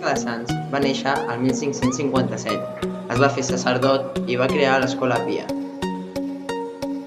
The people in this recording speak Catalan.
Cercle de Sants va néixer el 1557. Es va fer sacerdot i va crear l'Escola Pia,